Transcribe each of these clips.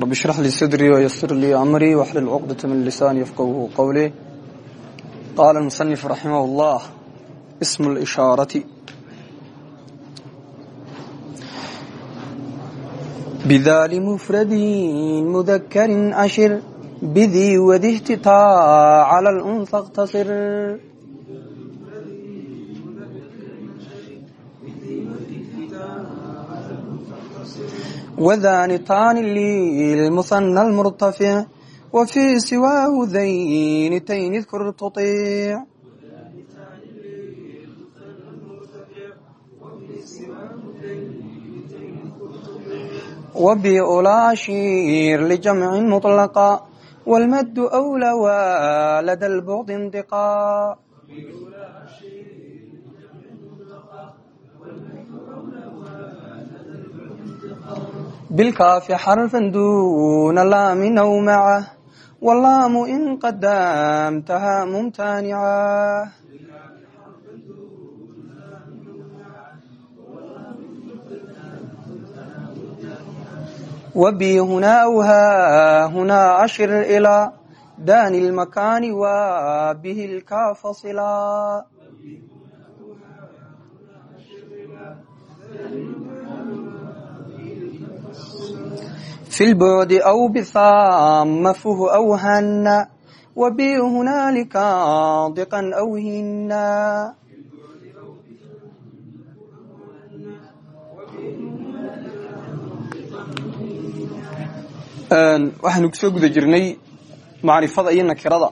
رب اشرح لي صدري ويسر لي أمري واحلل عقدة من لساني يفقهه قولي قال المصنف رحمه الله اسم الإشارة بذا لمفرد مذكر أشر بذي وذي اهتتاء على الأنثى اقتصر وذانتان للمثنى المرتفع وفي سواه ذينتين اذكر تطيع وبأولى أشير لجمع مطلقا والمد أولى ولدى البعد انتقا bilkaafi xarfan duna laami naw maca walaamu in qadamtaha mumtanica wabi hunaa whaa hunaa ashir ilaa dani lmakaani wa bihi lkaafasila في البعد أو بثام فه أو هن وبي هنالك ضقا أو هنا waxaanu kusoo guda jirnay macrifada iyo nakirada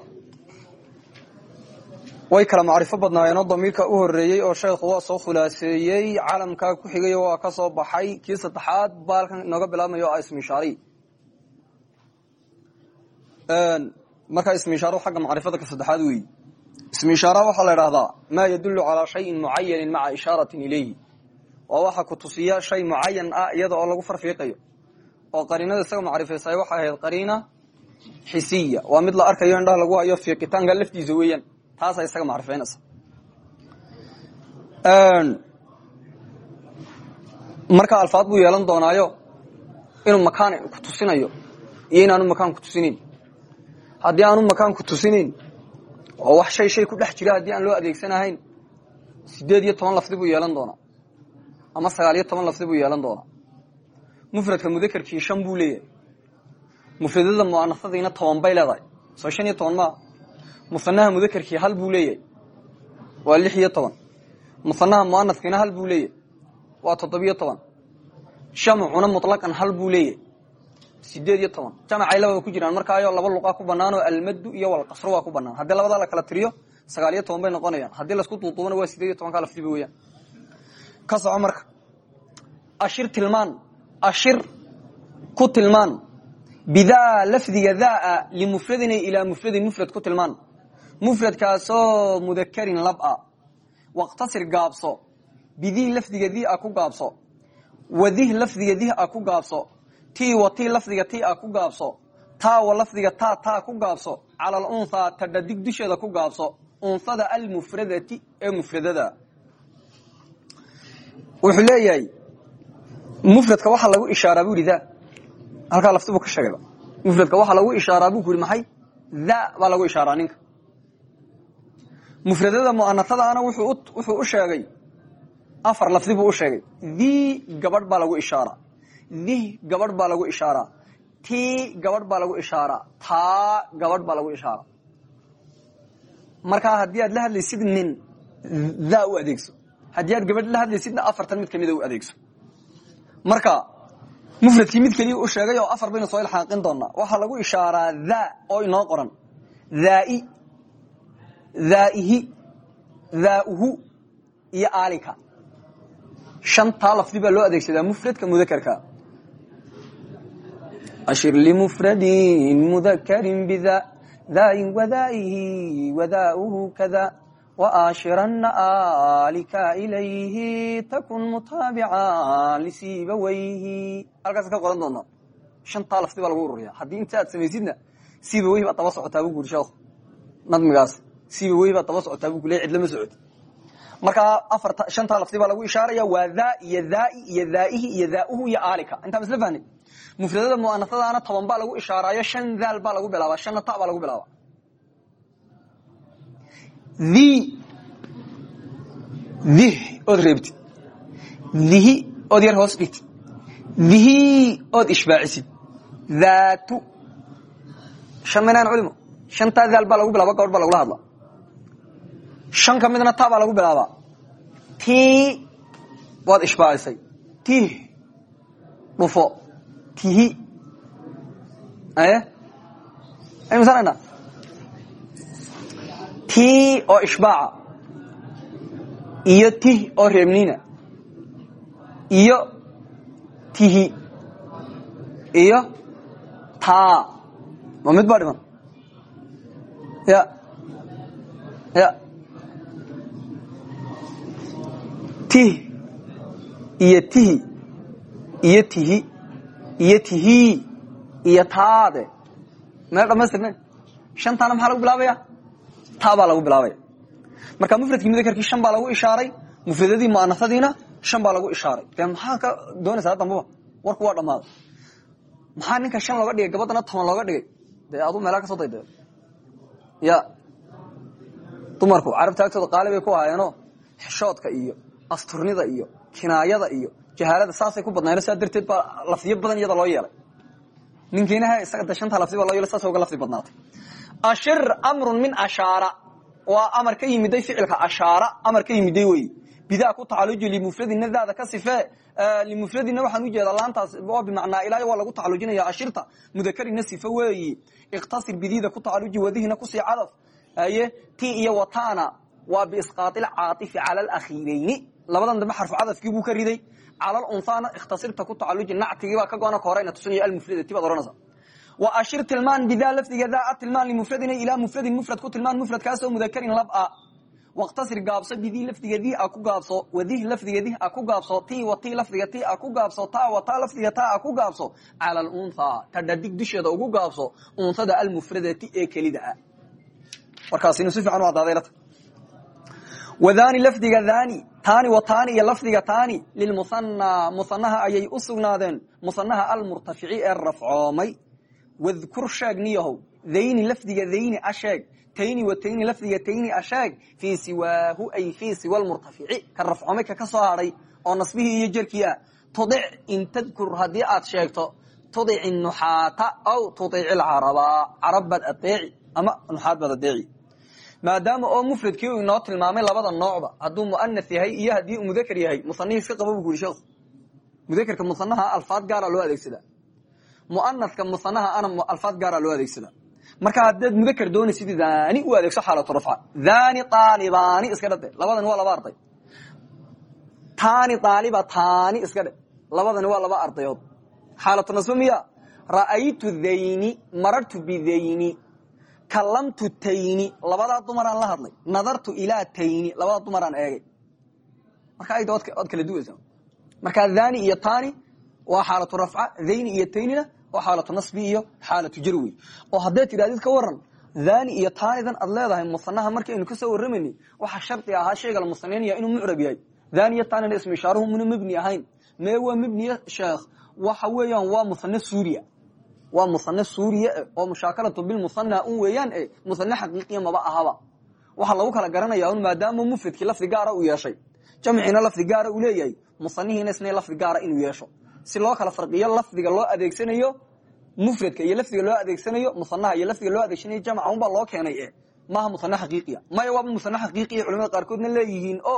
way kala macrifo badnaayeenoo damiirka u horeeyey oo sheekhu waa soo khulaaseeyey calamkaa ku xigay waa ka soo baxay. Kii saddexaad baalkan inooga bilaabmayo o ismishaari markaa ismishaaro xagga macrifada ka saddexaad weeyi ismishaara waxaa la idhahdaa maa yadullu calaa shayin mucayanin maca ishaaratin ilayhi. Waa waxa ku tusiya shay mucayan ah iyada oo lagu farfiiqayo. Oo qariinada isaga macrifaysay waxay ahayd qariina xisiya. Waa mid la arkayo indhaha lagu hayo fiiqitaanka laftiisa weeyaan taasa isaga macrifaynaysa marka alfaad buu yeelan doonaayo inuu makaan ku tusinayo iyo inaanu makaan ku tusinayn haddii aanu makaan ku tusinayn oo wax shay shay ku dhex jira haddii aan loo adeegsanahayn sideed iyo toban lafdi buu yeelan doonaa. Ama sagaal iyo toban lafdi buu yeelan doonaa. Mufradka mudakerkii shan buu leeyahay. Mufradada muanasadiina toban bay leedahay. Soo shan iyo toban maa musanaha mudakerkii hal buu leeyahay waa lix iyo toban. Hal buu leeyahay waa toddobiyo toban. Jamcuna hal buu leeyahay sideed iyo toban. Jamacay ku jiraan. Markaayo laba luqaa ku banaan oo almadu iyo walqasru waa ku banaan haddii labadaa la kala tiriyo sagaal iyo toban bay noqonayaan. Haddii lasku duuduubana waa sideed iyo lafdiba weyaan. Ka soco marka. Ashir tilmaan. Ashir ku tilmaan. Bidaa lafdiga daa limufradin ilaa mufradin mufrad ku tilmaan mufradkaasoo mudakarin lab a waqtasir gaabso. Bidih lafdiga di a ku gaabso. Wadih lafdiga dih a ku gaabso. Ti wa lafdiga ti a ku gaabso. Taa wa lafdiga taa taa ku gaabso. Cala alunhaa tadhadig dusheeda ku gaabso. Unhada almufradati ee mufradada. Wuxuu leeyahay mufradka waxaa lagu ishaaraa bu yidhi halkaa lafti buu ka sheegayba mufradka waxaa lagu ishaaraa buu ku yidhi maxay? Da baa lagu ishaaraa ninka mufradada mu'anasadaana wuxuu u sheegay afar lafdi buu u sheegay thi gabadh baa lagu ishaaraa dih gabadh baa lagu ishaaraa ti gabadh baa lagu ishaaraa taa gabadh baa lagu ishaaraa markaa haddii aad la hadlaysid nin da u adeegso. Haddii aad gabadh la hadlaysidna afartan mid kamida u adeegso. Marka mufradkii mid keliya u sheegay oo afar baynu soo ilxaaqin doonaa waxaa lagu ishaaraa tha oo inoo qoran. Thaai thaa'ihi thaauhu iyo aalika. Shantaa lafdi baa loo adeegsadaa mufradka mudakerka ashir limufradin mudakarin bida daain wadaa'ihi wadaauhu kada waashirana aalika ilayhi takun mutaabica lisiibawayhi halkaas ka qoran doontaa shantaa lafdi baa lagu ururiya haddii inta aad samaysidna siibaweyhi baad daba socotaa bu sheekhu nadmigaas siibaweyhi baad daba socotaa bu kule cidlama socoti markaa afarta shantaa lafdi baa lagu ishaaraya waa tha iyo thaai iyo thaa'ihi iyo thaauhu iyo aalika intaan isla fahnay mufradada muanasadaana toban baa lagu ishaaraayo shan daal baa lagu bilaaba shanna ta baa lagu bilaaba dhi dih ood reebtid dihi ood yar hoos dhigtid dihi ood ishbaacisid daatu shan minaan culimo. Shantaa daal baa lagu bilaaba gabadh baa lagula hadla shan ka midna ta baa lagu bilaabaa tii waad ishbaacisay tih dhufo. Tihi msanana tii oo ishbaaca iyo tih oo reebniina. Iyo tihi iyo taa ma mid baa dhiman? Ya. Ya tih iyo tihi iyo tihi iyo tihi iyo taade. Meel dhamaystirne shantaana maxaa lagu bilaabaya taa baa lagu bilaabaya marka mufradkii mudakarkii shan baa lagu ishaaray mufradadii muanasadiina shan baa lagu ishaaray de maxaa ka doonaysaa dambaba warku waa dhammaaday maxaa ninka shan looga dhigay gabadana toban looga dhigay dee aduu meelaa ka soo dayda ya. Dumarku carabta agtooda qaali ku ahaayeenoo xishoodka iyo asturnida iyo kinaayada iyo jahaalada saasay ku badnaayeen. Saa darteed baa lafdiyo badan iyada loo yeelay. Ninkiina isaga de lafdi baa loo yeelay saas uga lafdi badnaatay. Ashir amrun min ashaara. Waa amar ka yimiday ficilka ashaara amar ka yimiday wey bidaa ku tacaluji limufradina daada ka sifee limufradina waxaan u jeedaa laantaas oo bimacnaa ilaayo waa lagu tacalujinaya ashirta mudakarina sife weeyi. Ikhtasir bidiida ku tacaluji wadihina ku sii cadaf aye ti iyo watana waa biisqaail caaifi cala alakhiirayni labadan dambe xarfu cadafkii buu ka riday. Cala lunhaana ikhtasirta ku tacaluji nactigiibaa ka goona ka horeyna tusinaya almufradati baad ohanaysa wa ashir tilmaan bidaa lafdiga daa tilmaan limufradina ilaa mufradin mufrad ku tilmaan mufradkaasoo mudakarin lab a. Waqtasir gaabso bidii lafdiga di a ku gaabso wadih lafdiga dih a ku gaabso ti wa lafdiga ti a ku gaabso ta wa lafdiga ta a ku gaabso. Cala alunha ta dhadig dusheeda ugu gaabso unhada almufradati ee kelida ah warkaasinu si fiican u adaadeylata wani lafdiga dhani tani wa tani iyo lafdiga tani lilmuhanaa muhanaha ayay u sugnaadeen. Muhanaha almurtafici ee rafcoomay. Wadkur sheeg niyahow dhayni lafdiga dhayni asheeg tayni wa tayni lafdiga tayni asheeg fii siwaahu ay fii siwa lmurtafici ka rafcoomay ka ka soo hadhay oo nasbihii iyo jerkii tudic in tadkur haddii aad sheegto tudic nuxaata aw tudic ilcaraba. Carab baad adeeci ama nuxaad baad adeeci maadaama oo mufradkii uu inoo tilmaamay labada noocba hadduu muanas yahay iyo haddii uu mudakr yahay musanihii iska qaba bu ku yuri sheekhu mudakerka musanaha alfaad gaara loo adeegsadaa muanaska musanaha ana alfaad gaara loo adeegsadaa marka haddaad mudakr doonaysid dhani u adeegso xaalatu rafca. Dhani aalibani iska dhade labadani waa laba arday. Tani aaliba tani iska dhe labadani waa laba ardayood. Xaalatu nasbe miya. Ra'aytu dhayni marartu bidayni kalamtu tayni labadaa dumaraan la hadlay. Nadartu ilaa tayni labadaa dumaraan eegay. Marka ayda od kala duwaysa marka dhani iyo tani waa xaalatu rafca dhayni iyo taynina waa xaalatu nasbi iyo xaalatu jarwi. Oo hadday tidhahdid ka waran dhani iyo tanidan aad leedahay musanaha markaynu ka soo warramayni waxaa shardi ahaa shayga la musaneynaya inuu mucrab yahay. Dhani iyo tanina ismu ishaaruhu muna mebni ahayn. Mee waa mebniye sheekh? Waxa weeyaan waa musane suuriya waa musane suuriya oo mushaakalatu bilmusana un weeyaan e musane xaqiiqiya maba ahaba. Waxaa lagu kala garanaya un maadaama mufradkii lafdi gaara uu yeeshay. Jamciina lafdi gaara uu leeyahay musanihiina isna lafdi gaara inuu yeesho. Si loo kala farqiyo lafdiga loo adeegsanayo mufradka iyo lafdiga loo adeegsanayo musanaha iyo lafdiga loo adeegsanayo jamca unbaa loo keenay e maaha musane xaqiiqiya. Maya waaba musane xaqiiqiya culamada qaarkoodna leeyihiin o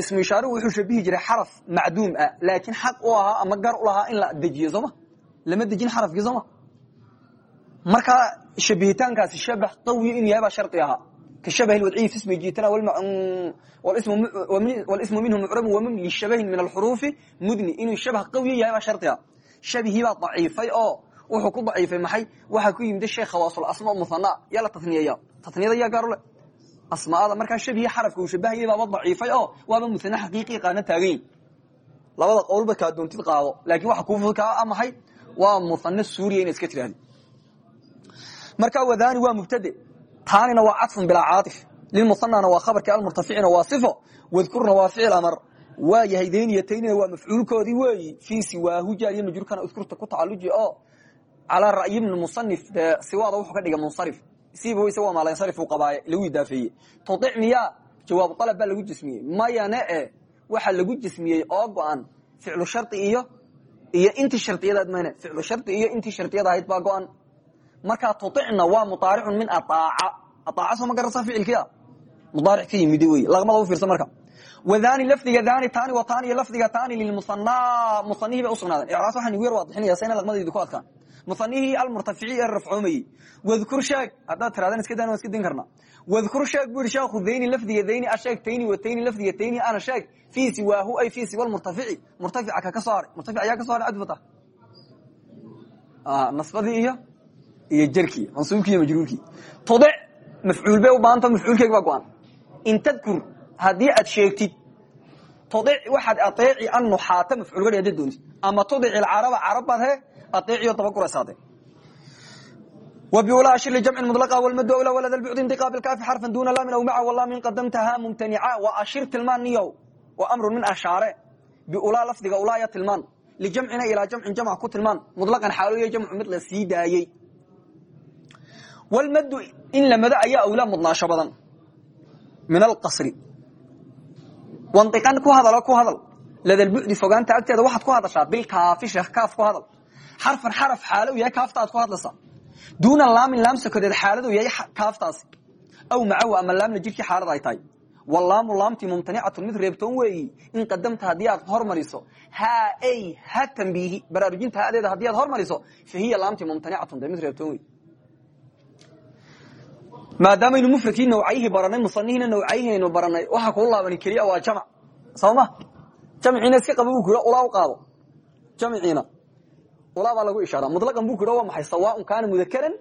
ismu ishaaruhu wuxuu shabihi jiray xaraf macduum ah laakiin xaq u ahaa ama gar u lahaa in la dejiyo sooma lama dejin xarafkii sooma markaa shabihitaankaasi shabax qawiya in yahay baa shardi ahaa ka shabah wadciyi fi ismi jiitana walismu minhu mucrabu wamim lishabahin min alxuruufi mudni inuu shabah qawiya yahay baa shardi ah shabihii baa daciifay oo wuxuu ku daciifay maxay waxaa ku yimid sheekh khawaasul asma muhana yaa la taniyaya taniyada yaa asmaada markaa shabihi xarafka uu shabahayay baaba daciifay oo waaba musane xaqiiqii qaana taagayin labada qowlba kaa doontid qaado laakiin waxa kuu kaa amahay waa muane suuriya ina iska tirahdi marka wadani waa mubtade taanina waa cadfun bilaa caaif lilmusanana waa khabarkii almurtaficina waa sifo wadkurna waa ficil amar. Waa yahay dayniyataynina waa mafcuulkoodii weeyi fii siwaahu jaar iyo majruurkana udkurta ku tacaluji oo calaa ra'yi bni musanif siwaada wuxuu ka dhigay munsarif. Siiba weyse waa maalansarif uu qabaaye lagu idaafeeye tudic miyaa jawaabu alab baa lagu jismiyey. Mayane e waxaa lagu jismiyey oo go-an ficlu shari iyo iyo intii shariyadaad mayne ficlu shari iyo intii shariyada ahayd baa go-an. Markaa tuicna waa mudaaricun min aaaca aaaca soo ma garasa ficilkia mudaaric ka yimid wey laqmada u fiirsa marka. Wadani lafdiga dani tani wa tani iyo lafdiga tani lilmusanaa musanihii bay usugnaaden icraas waxaan igu yar waadixinaya sayna laqmadaydu ku adkaan musanihii almurtafici ee rafcoomayey wadkur sheeg haddaad tiradan iska dan waan iska din karna. Wadkur sheeg bu yihi sheekhu dayni lafdiga dayni asheeg tayni wa tayni lafdiga tayni ana sheeg fii siwaahu ay fii siwa lmurtafici murtafica ka ka soo haray murtafic ayaa ka so haray adfata nasbadii iyo iyo jerkii mansuubkii iyo majruurkii tudic mafcuul bay u baahanta mafcuulkeeg baa go-an in tadkur haddii aad sheegtid tudic waxaad aeeci an nuxaata mafcuul gadhi hadad doontid ama tudic ilcaraba carab baad he aeeciyo dabaguraysaade وبولا أشر لجمع مطلقة والمد أولى ولد البعد انتقاء بالكاف حرفا دون لام أو مع والله من قدمتها ممتنعة وأشر تلمان نيو وأمر من أشاره بأولى لفظ أولاية تلمان لجمعنا إلى جمع جمع كو تلمان مطلقا حالوية جمع مثل سيدايي والمد إن لمدى أي أولى مضناش بضا من القصر وانطقان كو هذا كو هذا لدى البعد فوقان تأكتد واحد كو هذا شاب بالكاف شيخ كاف كو هذا xarfan xaraf xaalo u yahay kaafta aad ku hadlaysaa duuna laamin laam sokodeed xaaladu yahay kaaftaasi aw macawa ama laamna jirkii xaalada ay tahay. Walaamu laamtii mumtanicatun mid reebtoon weeyi. In qadamta haddii aad hormariso. Ha y ha tambiihi baraarujinta hadeeda haddii aad hormariso fa hiya laamtii mumtanicatun de mid reebtoon wey maadaamanu mufradkii nawcayihii baranay musanihiina nawcayihinu baranay waxa kuu laaban keliya waa jamc soo ma jamciina si qaba ula u qaado jamciina ulaa baa lagu ishaara. Muطlaqan buu ku waa maxay? Sawaaun kaana mudakaran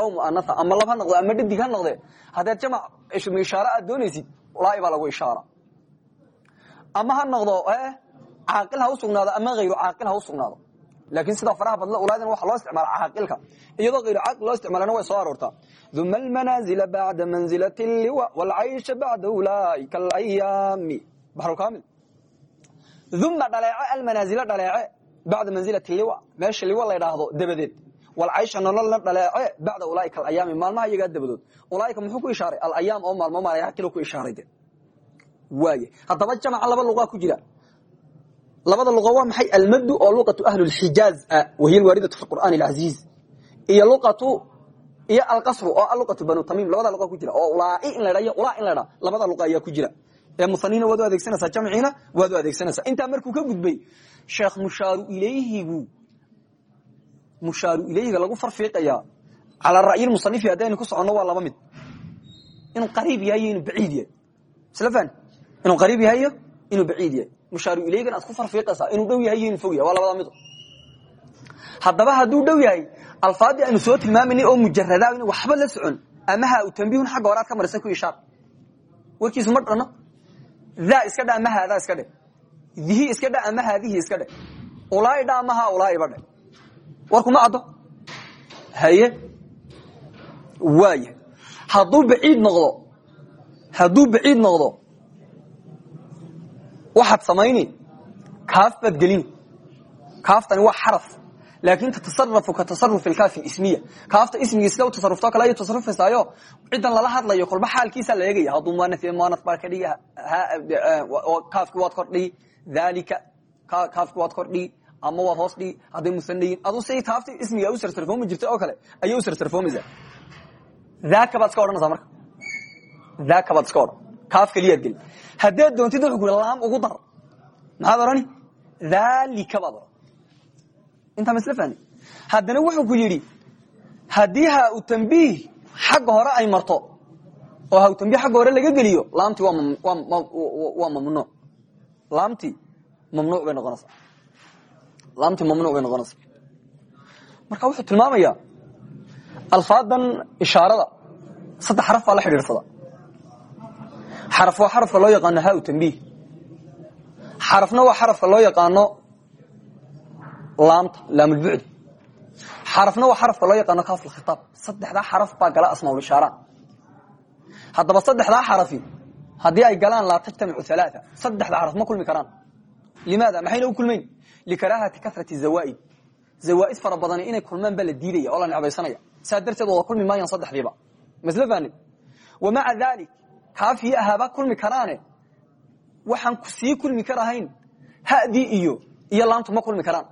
aw muanatha ama lab ha noqde ama dhadig ha noqde. Haddeed jamc ismu ishaare aad doonaysid ulaa'i baa lagu ishaara. Ama ha noqdo caaqil ha u sugnaado ama hayru caaqil ha u sugnaado. Laakiin sida faraha badla ulaadan waxa loo isticmaala caaqilka. Iyadoo hayru caaqil loo isticmaalana way soo aroortaa. Uma almanaazila bacda manzilati liwa waalcaysha bacda ulaaika alayaami baxrulkaamil uma dhaleece almanaazila dhaleece bacda manzilati liwa meesha liwa la ydhaahdo dabadeed. Walcaysha nololna dhaleece bacda ulaaika alayaami maalmaha iyagaa dabadood ulaaika muxuu ku ishaaray? Alayaam oo maalmo maalaya kilo ku ishaaray de. Haddaba jamca laba luqaa ku jira. Labada luqa waa maxay? Almadu oo luqatu ahli lxijaaz ah wahiy alwaaridatu fi qur'aan alcaziiz iyo luqatu iyo alqasru oo luqatu banu tamiim labada luqa ku jira. Oo ulaa'i in la dha iyo ulaa in la labada luqa ayaa ku jira ee musanina waad u adeegsanaysaa jamciina waad u adeegsanaysaa. Markuu ka gudbay sheekh mushaaru ilayhigu mushaaru ilayhiga lagu farfiiqayaa calaa ra'yi musanifi haddaynu ku soconno waa laba mid. Inuu qariib yahay inuu baciid yahay. Isla inuu qariib yahay inuu baciid yahay. Mushaaru ilayhigan aad ku inuu dhow yahay inuu fog yahay. Waa labada mido. Haddaba hadduu dhow yahay alfaadii aynu soo tilmaamanay oo mujarada in waxba la socon ama ha u tambihun xagga horaad ka marisa ku ishaar. Warkiisu ma dhano daa iska dha ama haadaa iska dhe dihi iska dha ama haadihi iska dhe ulaa'i dha ama ha ulaa'iba dhe warkuma caddo haye waaya hadduu baciid noqdo hadduu baciid noqdo waxaad samayni kaaf baad gelini kaaftani waa xaraf laakin tatasarafu ka tasarufi lkaafi ismiya kaafta ismigii sida tasarufto kale ayay tasarufaysayo cidan lala hadlayo kolba xaalkiisa la eegaya hadduu muanaf yahay muanaf baa ka dhigi kaafki waad kordhigi dhalika kaafki waad kordhigi ama waad hoos dhigi hadday musanayin aduu si kaafta ismiga u sarsarfoomi jirta oo kale ayay u sarsarfoomaysaa daaka baad iska odhanaysaa marka daaka baad iska odhan kaaf keliyaad geli haddaad doontid wuxuu ku laam ugu dar maxaad odhani dhalika baad odhan intaa ma isla fahni haddana wuxuu ku yidhi haddii ha u tambiih xagga hore ay marto oo ha u tambiih xagga hore laga geliyo laamtii waa mamnuuc. Laamtii mamnuuc bay noqonaysaa. Laamtii mamnuuc bay noqonaysaa. Marka wuxuu tilmaamayaa alfaadan ishaarada saddex xaraf la xidhiidsada xaraf waa xarafka loo yaqaano ha u tambiih xarafna waa xarafka loo yaqaano laamta laamulbucd xarafna waa xarafka loo yaqaano kaafulkhitaab saddexdaa xaraf baa gala asmaaul ishaaraan haddaba saddexdaa xarafi haddii ay galaan laa tajtamicu alaaa saddexda xaraf ma kulmi karaan. Limaada? Maxayna u kulmayn likaraahati karati zawaaid. Zawaaid fara badani inay kulmaan baa la diidaya oo la necbaysanaya. Saa darteed wada kulmi maayaan saddexdiiba. Masl fahnin wamaca dalik kaafiyo ahaaba kulmi karaane. Waxaan sii kulmi karahayn. Hadii iyo iyo laamtu ma kulmi karaan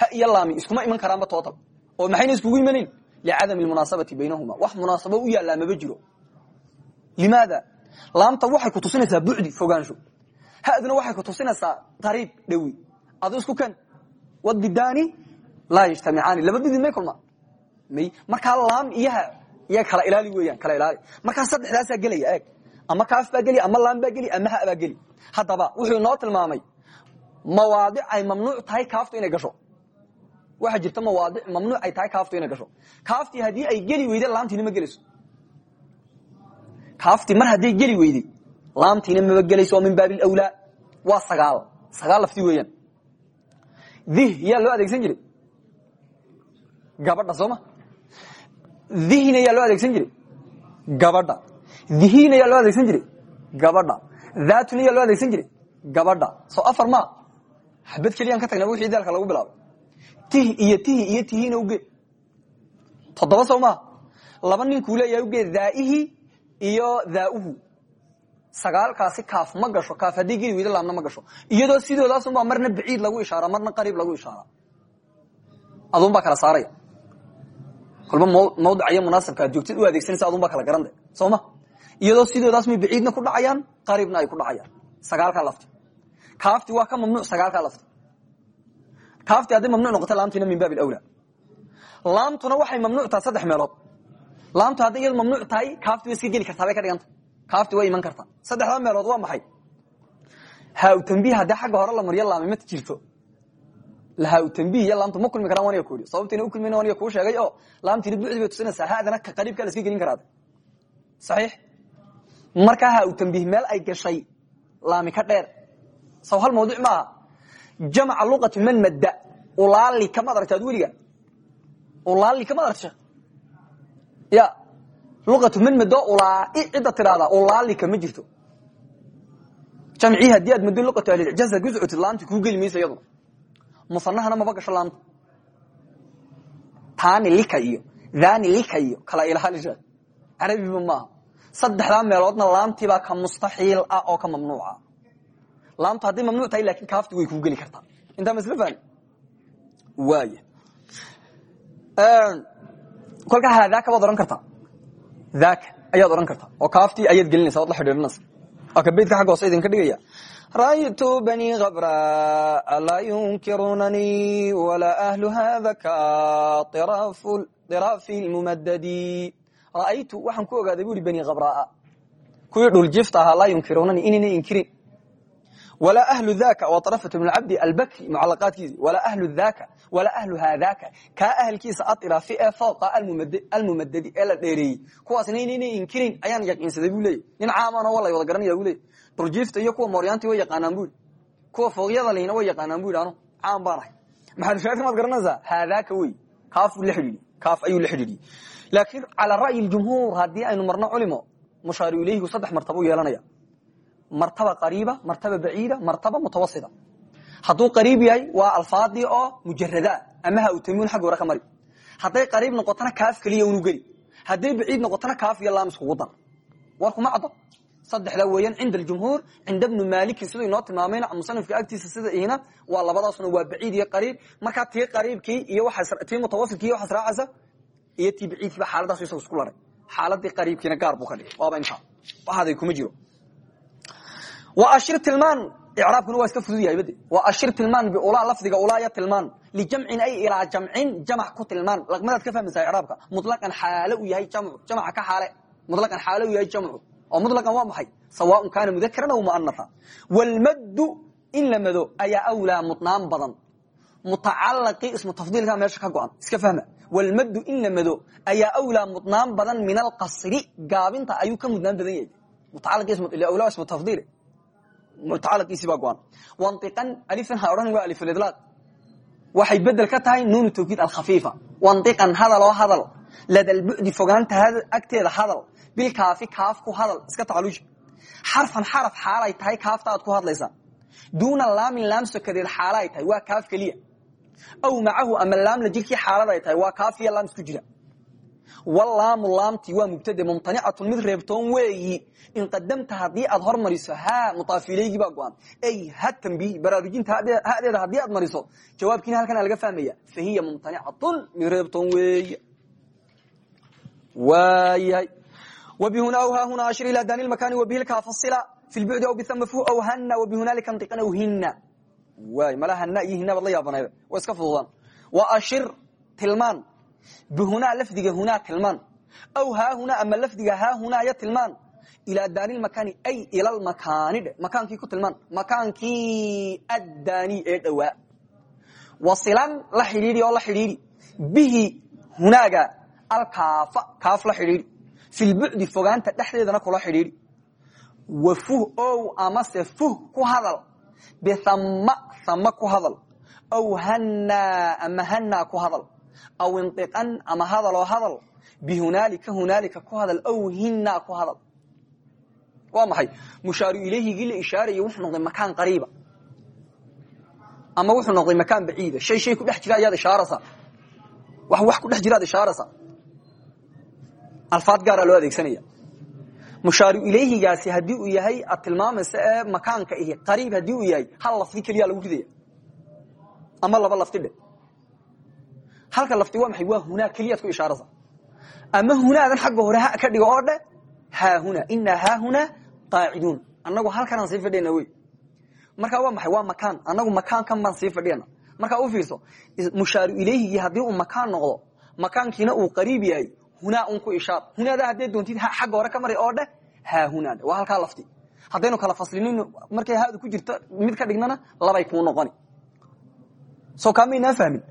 ha iyo laami iskuma iman karaanba total oo maxayna iskugu imanayn licadami lmunaasabati baynahuma. Wax munaasabo u yaallaa maba jiro. Limaada? Laamta waxay ku tusinaysaa bucdi fogaansho. Haduna waxay ku tusinaysaa qariib dhowi. Adu isku ken wadidani laa yajtamicaani. Labadidii may kulmaan may markaa laam iyo ha iya kala ilaali weeyaan kala ilaali. Markaa saddexdaasaa gelaya eeg. Ama kaaf baa geli ama laam baa geli ama ha baa geli. Haddaba wuxuu inoo tilmaamay mawaadic ay mamnuuc tahay kaaftu inay gasho waxaa jirta mawaadic mamnuuc ay tahay kaaftu inay gasho. Kaaftii haddii ay geli weyde laamtiina ma gelayso kaaftii mar hadday geli weyday laamtiina maba gelayso min baabi lawlaa waa sagaal. Sagaal lafti weeyaan. Dih yaa loo adeegsan jiray? Gabadha sooma dihina yaa loo adeegsan jiray? Gabadha. Dihina yaa loo adeegsan jiray? Gabadha. Daatuna yaa loo adeegsan jiray? Gabadha. Soo afar ma? Xabad keliyaan ka tagna wixii daalka lagu bilaabay tih iyo tihi iyo tihina uge toddoba sow maa laba ninkuu leeyahay uge daaihi iyo daauhu sagaalkaasi kaaf ma gasho kaaf haddii geli weydo laamna ma gasho. Iyadoo sidoodaasubaa marna baciid lagu ishaara marna qariib lagu ishaara. Adunbaa kala saaraya kolba mawdica iyo munaasabka joogtid u adeegsanaysa adunbaa kala garande. Soo iyadoo sidoodaas may baciidna ku dhacayaan qariibna ay ku dhacayaan. Sagaalkaa lafti. Kaafti waa ka mamnuuc sagaalkaa lafti kaafti hadday mamnuuc noqota laamtiina min baab alawla laamtuna waxay mamnuuc tahay saddex meelood. Laamtu hadday iyadu mamnuuc tahay kaafti way iska geli kartaa bay ka dhiganta. Kaafti way iman kartaa. Saddexdaa meelood waa maxay? Haa tambiih haddii xagga hore la mariyo laami ma jirto. Haa tambiih iyo laamtu ma kulmi karaan waniga ku yidhi. Sababtiina u kulmin waniga kuu sheegay oo laamtiina bucdi bay tusinaysaa haadana ka qariibkaa la iska gelin karaada saxiix. Markaa haa tambiih meel ay gashay laami ka dheer. Saw hal mawduc maaha. Jamca luqati man madda ulaali kamaad aragta ad ulaali kamaad aragta ya luqatu man maddo ulaai cidda tidhahdaa ulaalika ma jirto. Jamcii haddii aad maddo luqatu ahlijaaz aad ku socotid laamti kuu geli musanahana maba gasho lika iyo dhani lika kala ilaali sheekh carabiba maaha. Saddexdaa meeloodna laamtiibaa ka mustaxiil ah oo ka mamnuuca. Laamtu hadday mamnuuc tahay laakiin kaafti way kuu geli kartaa. Intaa masl fahni kolkaa haadaaka baad ohan kartaa. Daaka ayaad odhan kartaa. Oo kaaftii ayaad gelinaysa waad la xidhiidhinaysa waa ka beydka xagga hoose idinka dhigaya. Ra'aytu bani khabraa laa yunkirunani walaa ahlu hada ka diraafi lmumadadi ra'aytu waxaan ku ogaaday bu ihi bani khabraa kuwii dhuljifta ahaa laa yunkirunani inayna inkirin. Walaa ahlu daka waa arafat bn cabdi albakri mucalaqaadkiisi walaa ahlu daka walaa ahlu haadaka kaa ahalkiisa adiraafi ee fooqa almumadadi ee la dheereeyey kuwaasna inaynay inkirin ayaan yaqiinsaday bu leeyay nin caaman waa la wada garanaya bu leeyay durjiifta iyo kuwa mooryaanti way yaqaanaan bu yidhi kuwa fooqyada lihina way yaqaanaan bu yidhi caan baan ahay maxalushaahidka maad garanaysaa haadaka wey kaafuu la xidhiidhi kaaf ayuu la xidhiidhiyey laakiin calaa ra'yi ljumhuur haddii aynu marno culimo mushaaru ilayhigu saddex martaba u yeelanaya martaba qariiba martaba baciida martaba mutawasita hadduu qariib yahay waa alfaadii oo mujaradaa ama ha utamiun xagga hore ka mari. Hadday qariib noqotona kaaf keliya unu geli. Hadday baciid noqotona kaaf iyo laam iskugu dar. Warkuma caddo. Saddexdaa weeyaan cinda aljumhuur cinda bnu malikin siduu inoo tilmaamayna musanifka agtiisa sida ihina waa labadaasuna waa baciid iyo qariib. Markaa tii qariibkii iyo tii mutawasitkii waxaas raacaysa iyo tii baciidkiiba xaaladaas isaga isku laray. Xaaladii qariibkiina gaar buu ka dhigay. Waaba intaa waxaaday kuma jiro. Ashir tilmaan icraabkuna waa iska fudud yahay bade wa ashir tilmaan biulaa lafdiga ulaaya tilmaan lijamcin ay ilaa jamcin jamac ku tilmaan laqmadaad ka fahmaysaa icraabka mutlaqan xaale uu yahay jamcu jamca ka xaale mutlaqan xaale uu yahay jamcu oo mutlaqan waa maxay sawaaun kaana mudakaran aw muanatha walmaddu in la mado ayaa awlaa mudnaan badan mutacalaqii ismu tafdiilka meesha ka go-an iska fahma walmaddu in la mado ayaa awlaa mudnaan badan min alqasri gaabinta ayuu ka mudnaan badan yahay mutacalaqii ismu tafdiil mutacalaqiisibaa go-an. Waniqan alifan ha odhan waa alifulidlaaq waxay bedel ka tahay nuunu tawkiid alkhafiifa. Waniqan hadal oo hadal. Ladalbucdi fogaanta agteeda hadal. Bilkaafi kaaf ku hadal. Iska tacaluusha xarfan xaraf xaalay tahay kaafta aad ku hadlaysaa duuna laamin laam sokadeed xaala ay tahay waa kaaf keliya. Aw macahu ama laamla jirkii xaalad ay tahay waa kaaf iyo laam isku jira walaamu laamti waa mubtade mumtanicatun mid reebtoon weeyi. In qadamta haddii aad hormariso ha mutaafileygii baa go-an. Ay ha tambiih baraarujinta hadeeda haddii aad mariso jawaabkiina halkan laga fahmaya. Fa hiya mumtanicatun mid reebtoon weey waayahay wbihuna aw haahuna ashir ila dani makani wabihilka fasila fi lbucdi aw bihama fu aw hana wabihunaalika ntiqan aw hina waay mala hana iyo hina baad la yaabanayba. Waa iska fududaan wa ashir tilmaan bihunaa lafdiga hunaa tilmaan aw haahuna ama lafdiga haahunaya tilmaan ilaa daani makani ay ila makaani dhe makaankii ku tilmaan makaankii addaani ee dhowaa wasilan la xidhiidi oo la xidhiidi bihi hunaaga alkaafa kaaf la xidhiidi fi lbucdi fogaanta dhexdeedana kula xidhiidi wa fuh ow amase fuh ku hadal bihama hama ku hadal aw hanaa ama hanaa ku hadal aw indiqan ama hadaloo hadal bihunaalika hunaalika ku hadal aw hinaa ku hadal waa maxay mushaaru ilayhigii la ishaaraya wuxuu noqday makaan qariiba ama wuxuu noqday makaan baciida shay shay ku dhex jira ayaad ishaaraysaa wax wax ku dhex jiraad ishaaraysaa alfaad gaaraa loo adeegsanaya mushaaru ilayhigaasi haddii uu yahay ad tilmaamaysa ee qariib haddii uu yahay hal lafdi keliya lagu ridaya ama laba lafdi dhe halka lafdi waa maxay? Waa hunaa keliyaad ku ishaaraysaa ama hunaadan xagga hore ha ka dhigo oo dhe haahuna inaa haahuna qaaciduun. Annagu halkanaan sii fadhiyana wey. Marka waa maxay? Waa makaan. Annagu makaankan baan sii fadhiyana markaa u fiirso mushaaru ilayhigii haddii uu makaan noqdo makaankiina uu qariib yahay hunaa un ku ishaar. Hunaada haddae doontid xagga hore ka mari oo dheh haahunaad waa halkaa lafti. Haddaynu kala faslinin markay haadu ku jirto mid ka dhignana labay kuu noqoni. Soo kaamaynaa fahmin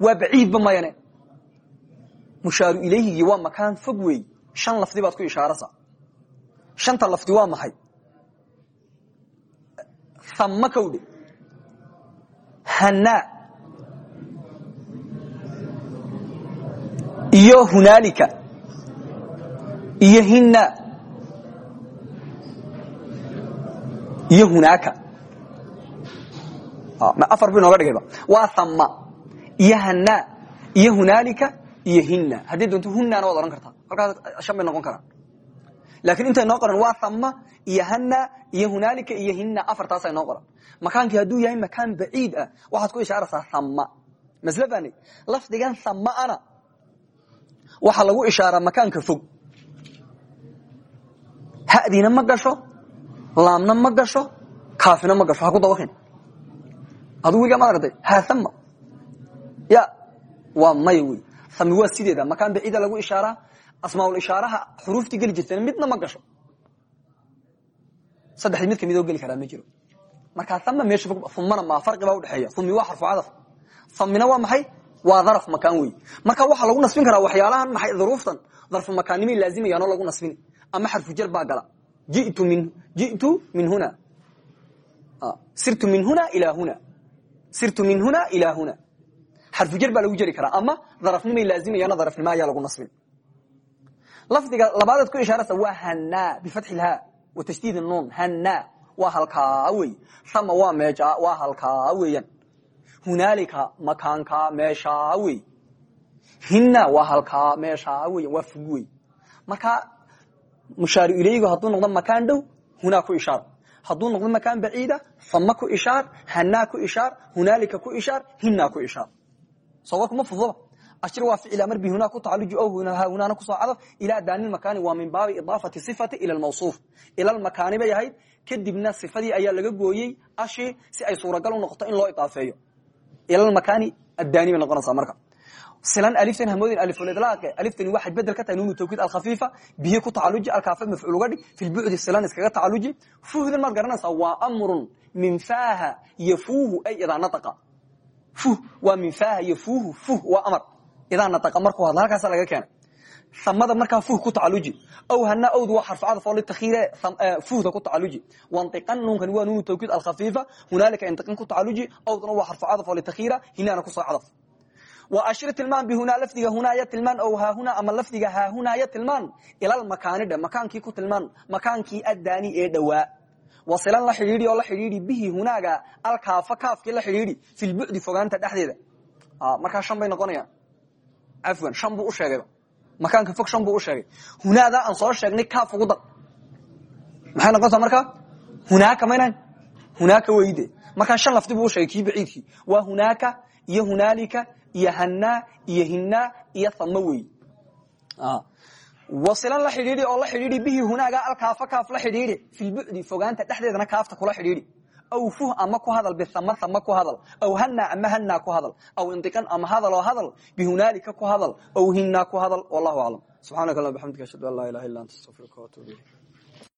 waa baciidba mayane. Mushaaru ilayhigii waa makaan fog weey. Shan lafdi baad ku ishaarasa. Shanta lafdi waa maxay? Thamma kowdhe hanaa iyo hunaalika. Iyo hina iyo hunaaka. Afar bu inooga dhigayba waa thama iyo hana iyo hunaalika iyo hina haddii doonto hunana waad ohan kartaa halkaas shan noqon karaan laakiin intay noo waa thama iyo iyo hunaalika iyo hina afartaasay noo qoran makaankii hadduu yahay makaan baciid ah waxaad ku ishaaraysaa thama masle fani lafdigan thamaana waxaa lagu ishaaraa makaanka fog hadina ma gasho laamna ma gasho kaafina ma gasho ha ku dabakin adu wiga maad aragtay haama ya waa maya wey. Ami waa sideeda. Makaan baciida lagu ishaaraa asmaaul ishaaraha xuruuftii geli jirteen midna ma gasho. Saddexdii mid ka mid oo geli karaa ma jiro. Markaa ama meesha fog umana ma farqi baa udhexeeya umi waa xarfu cadaf. Amina waa maxay? Waa daraf makaan wey. Marka waxaa lagu nasbin karaa waxyaalahan maxay duruuftan darfu makaannimay laazimayaan oo lagu nasbini. Ama xarfu jar baa gala. Jitu min min huna. Sirtu min huna ilaa huna. Sirtu min huna ilaa huna xarfu jar baa lagu jeri karaa ama darafnimay laazimayaan oo darafnimo ayaa lagu nasbin. Lafdiga labaadaad ku ishaarasa waa hanaa bifatxi lha wa tashdiid nuun hanaa waa halkaa wey ama waa meeja waa halkaa weeyaan. Hunaalika makaanka meeshaa wey hina waa halkaa meeshaa weya waa fog wey marka mushaaru ilaygu hadduu noqdo makaan dhow hunaa ku ishaar. Hadduu noqdo makaan baciida fama ku ishaar hanaa ku ishaar hunaalika ku ishaar hinaa ku ishaar warkuma fududaba ashir waa ficil amar bi hunaa ku tacaluji o hunaana ku soo cadaf ilaa daani makaani waa min baabi idaafati sifati ila lmawsuuf ila lmakaani bay ahayd kadibna sifadii ayaa laga gooyey ashi si ay suuragal noqoto in loo idaafeeyo ila makaani addaani bay noqonaysaa marka silan aliftan hamoodin alifulidlaaqe aliftani waxay bedel ka tahay nuunu tawkiid alkhafiifa bihi ku tacaluji alkaafa mafcuul uga dhig fi lbucdi silan iskaga tacaluji fuhdan maad garanaysaa waa amrun min faaha yafuuhu ay idaa nataqa fuh waa min faaha yafuuhu fuh waa amar. Idaa nataqa markuu hadla halkaasa laga keenay. Amada markaa fuh ku tacaluji aw hana awdu waa xarfu cadaf oo litakhiire fuhda ku tacaluji wantiqan nuunkani waa nuunu tawkiid alkhafiifa. Hunaalika intiqan ku tacaluji awduna waa xarfu cadaf oo litakhiira hinaana ku soo cadaf. Wa ashir tilmaan bihunaa lafdiga hunaaya tilmaan ow haahuna ama lafdiga haahunaaya tilmaan. Ilalmakaani dhe makaankii ku tilmaan makaankii addaani ee dhowaa wasilan la xidhiidi oo la xidhiidi bihi hunaaga alkaafa kaafkii la xidhiidi fi lbucdi fogaanta dhexdeeda. Markaa shan bay noqonayaan. Afwan shan buu usheegayba makaanka fog shan buu usheegay hunaadaa aan soo sheegnay kaaf ugu dar maxay noqontaa markaa? Hunaaka maynan hunaaka weyde. Markaa shan lafdi buu usheegay kii baciidkii waa hunaaka iyo hunaalika iyo hanaa iyo hinaa iyo thamo wey wasilan la xidhiidi oo la xidhiidi bihi hunaaga alkaafa kaaf la xidhiidi filbucdi fogaanta dhexdeedana kaafta kula xidhiidi aw fuh ama ku hadal bihama hama ku hadal. Aw hana ama hanaa ku hadal. Aw indiqan ama hadaloo hadal. Bihunaalika ku hadal. Aw hinaa ku hadal. Wallahu aclam subxaanaka allah bxamdika ashhadu an laa ilaha illa anta astafirka watuub ilayk